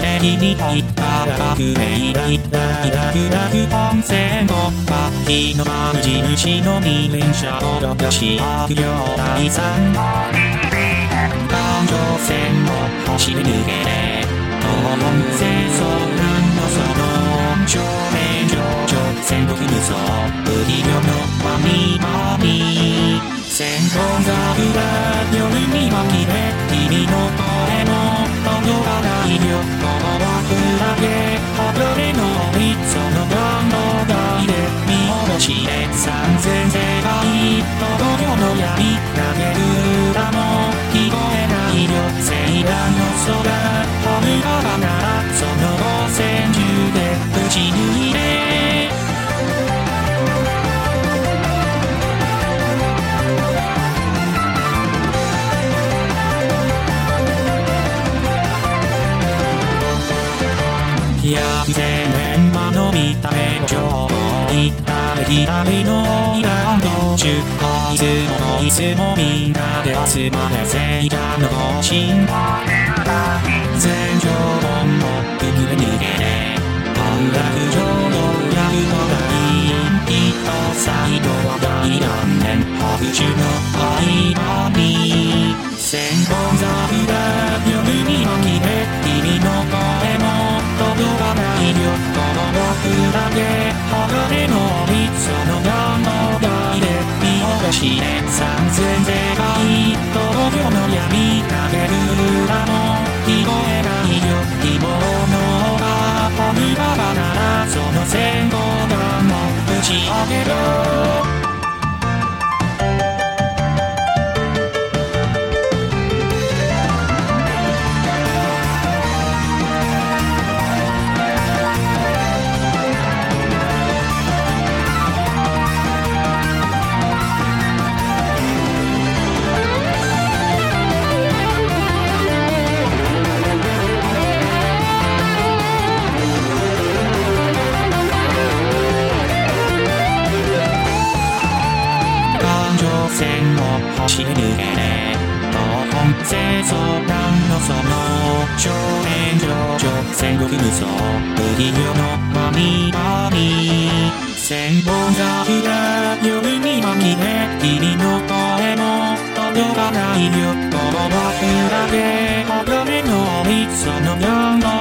れに入ったら革命だイラク本線突破日の丸印の二連車をどかし悪霊第三環状線を走り抜けて東本戦争なんのその正面上直線と踏むぞ無理量のまみまみ線香が裏夜に紛れ君の聖断の空褒むばばなその戦中で打ち抜いて。百千年間の見た目の情報にため左のイランド中いつもいつもみんなで集まれ聖夜の更新全情報もくぐれ抜けて半楽上のやるのがいいきっと最後は大何年白昼の間にし。て三千世界東京の闇食べる歌も聞こえないよ希望の場鬼ババならその戦後弾も打ち上げろ線を走り抜けて東本清掃団のその正面上直線を踏むぞ無理よのまみまみ線香桜夜に紛れ君の声も届かないよこの枠だけ鋼のみその願の